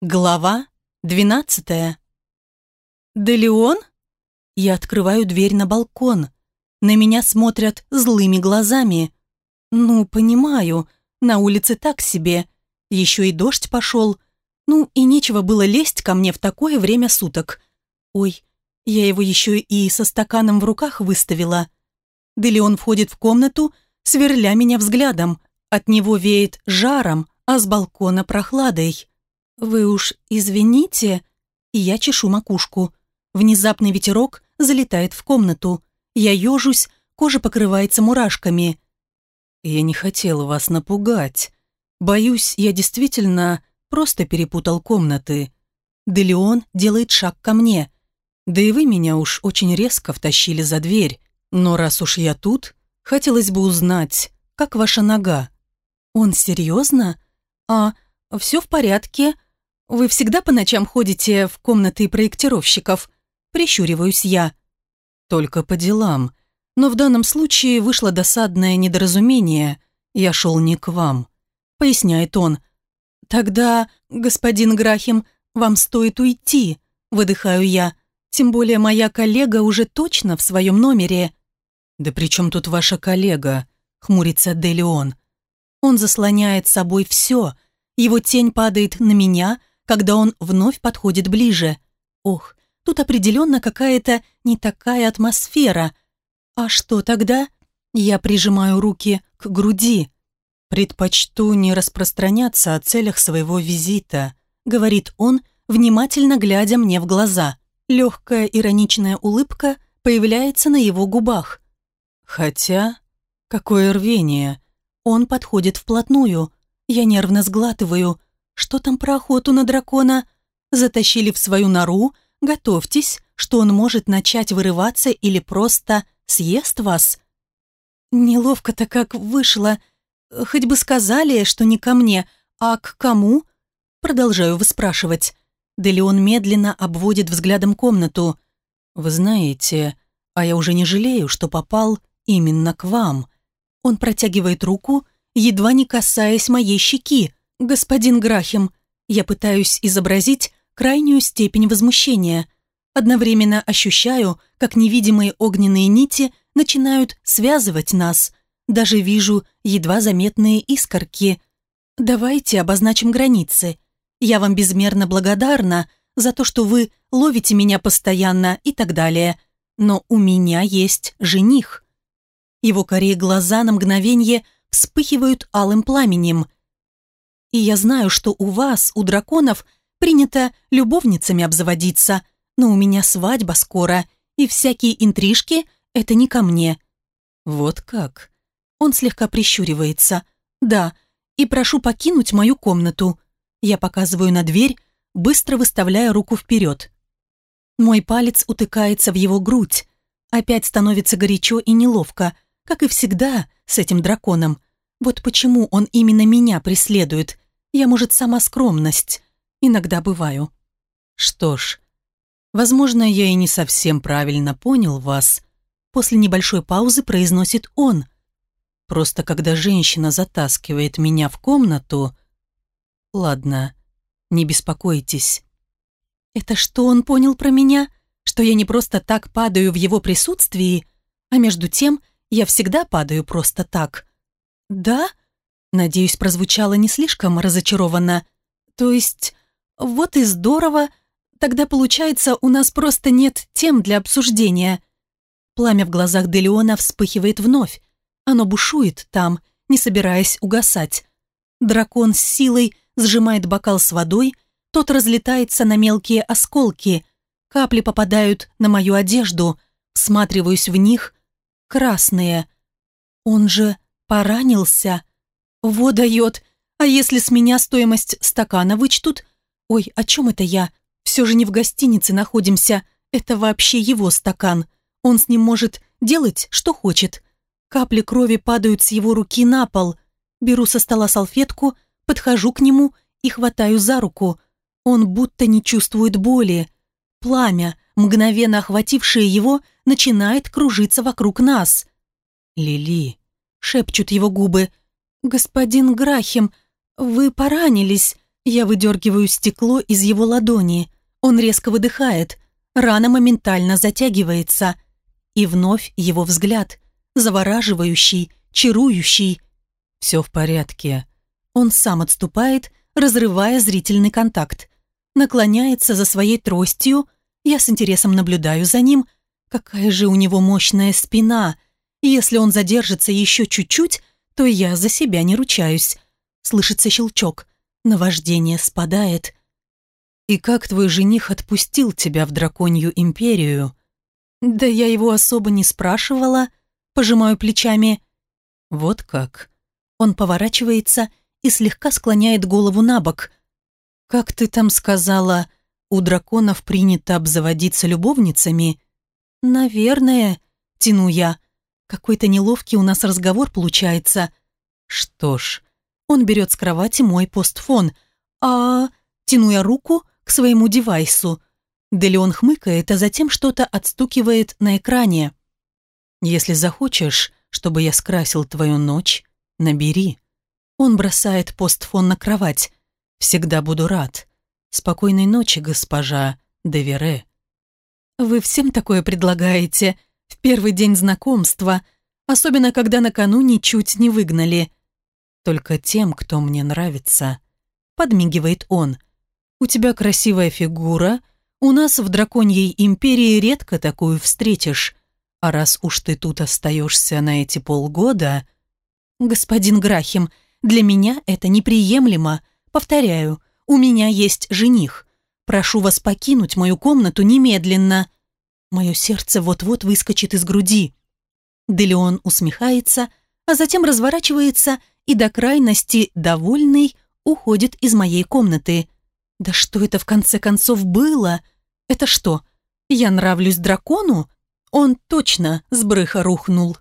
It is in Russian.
Глава 12. Делеон? Я открываю дверь на балкон. На меня смотрят злыми глазами. Ну, понимаю, на улице так себе. Еще и дождь пошел. Ну, и нечего было лезть ко мне в такое время суток. Ой, я его еще и со стаканом в руках выставила. Делеон входит в комнату, сверля меня взглядом. От него веет жаром, а с балкона прохладой. «Вы уж извините!» И я чешу макушку. Внезапный ветерок залетает в комнату. Я ежусь, кожа покрывается мурашками. «Я не хотел вас напугать. Боюсь, я действительно просто перепутал комнаты. Делеон делает шаг ко мне. Да и вы меня уж очень резко втащили за дверь. Но раз уж я тут, хотелось бы узнать, как ваша нога?» «Он серьезно? А, все в порядке?» «Вы всегда по ночам ходите в комнаты проектировщиков?» Прищуриваюсь я. «Только по делам. Но в данном случае вышло досадное недоразумение. Я шел не к вам», — поясняет он. «Тогда, господин Грахим, вам стоит уйти», — выдыхаю я. «Тем более моя коллега уже точно в своем номере». «Да при чем тут ваша коллега?» — хмурится Делион. «Он заслоняет собой все. Его тень падает на меня, когда он вновь подходит ближе. Ох, тут определенно какая-то не такая атмосфера. А что тогда? Я прижимаю руки к груди. «Предпочту не распространяться о целях своего визита», — говорит он, внимательно глядя мне в глаза. Легкая ироничная улыбка появляется на его губах. «Хотя...» «Какое рвение!» Он подходит вплотную. Я нервно сглатываю — что там про охоту на дракона. Затащили в свою нору, готовьтесь, что он может начать вырываться или просто съест вас. Неловко-то как вышло. Хоть бы сказали, что не ко мне, а к кому? Продолжаю выспрашивать. Делеон медленно обводит взглядом комнату. «Вы знаете, а я уже не жалею, что попал именно к вам». Он протягивает руку, едва не касаясь моей щеки. «Господин Грахем, я пытаюсь изобразить крайнюю степень возмущения. Одновременно ощущаю, как невидимые огненные нити начинают связывать нас. Даже вижу едва заметные искорки. Давайте обозначим границы. Я вам безмерно благодарна за то, что вы ловите меня постоянно и так далее. Но у меня есть жених». Его корее глаза на мгновение вспыхивают алым пламенем – и я знаю, что у вас, у драконов, принято любовницами обзаводиться, но у меня свадьба скоро, и всякие интрижки — это не ко мне». «Вот как?» Он слегка прищуривается. «Да, и прошу покинуть мою комнату». Я показываю на дверь, быстро выставляя руку вперед. Мой палец утыкается в его грудь. Опять становится горячо и неловко, как и всегда с этим драконом. Вот почему он именно меня преследует. Я, может, сама скромность. Иногда бываю. Что ж, возможно, я и не совсем правильно понял вас. После небольшой паузы произносит он. Просто когда женщина затаскивает меня в комнату... Ладно, не беспокойтесь. Это что он понял про меня? Что я не просто так падаю в его присутствии, а между тем я всегда падаю просто так. «Да?» Надеюсь, прозвучало не слишком разочарованно. «То есть, вот и здорово. Тогда, получается, у нас просто нет тем для обсуждения». Пламя в глазах Делеона вспыхивает вновь. Оно бушует там, не собираясь угасать. Дракон с силой сжимает бокал с водой, тот разлетается на мелкие осколки. Капли попадают на мою одежду, всматриваюсь в них. Красные. Он же Поранился? Во дает! А если с меня стоимость стакана вычтут? Ой, о чем это я? Все же не в гостинице находимся. Это вообще его стакан. Он с ним может делать, что хочет. Капли крови падают с его руки на пол. Беру со стола салфетку, подхожу к нему и хватаю за руку. Он будто не чувствует боли. Пламя, мгновенно охватившее его, начинает кружиться вокруг нас. «Лили», шепчут его губы. «Господин Грахим, вы поранились!» Я выдергиваю стекло из его ладони. Он резко выдыхает. Рана моментально затягивается. И вновь его взгляд. Завораживающий, чарующий. «Все в порядке». Он сам отступает, разрывая зрительный контакт. Наклоняется за своей тростью. Я с интересом наблюдаю за ним. Какая же у него мощная спина. И если он задержится еще чуть-чуть, то я за себя не ручаюсь. Слышится щелчок. Наваждение спадает. И как твой жених отпустил тебя в драконью империю? Да я его особо не спрашивала. Пожимаю плечами. Вот как. Он поворачивается и слегка склоняет голову на бок. Как ты там сказала, у драконов принято обзаводиться любовницами? Наверное, тяну я. Какой-то неловкий у нас разговор получается. Что ж, он берет с кровати мой постфон, а... Тяну я руку к своему девайсу. Делеон хмыкает, а затем что-то отстукивает на экране. «Если захочешь, чтобы я скрасил твою ночь, набери». Он бросает постфон на кровать. «Всегда буду рад. Спокойной ночи, госпожа Девере». «Вы всем такое предлагаете?» в первый день знакомства, особенно когда накануне чуть не выгнали. Только тем, кто мне нравится. Подмигивает он. У тебя красивая фигура. У нас в драконьей империи редко такую встретишь. А раз уж ты тут остаешься на эти полгода... Господин Грахим, для меня это неприемлемо. Повторяю, у меня есть жених. Прошу вас покинуть мою комнату немедленно. Мое сердце вот-вот выскочит из груди. Делеон усмехается, а затем разворачивается и до крайности, довольный, уходит из моей комнаты. Да что это в конце концов было? Это что, я нравлюсь дракону? Он точно с брыха рухнул.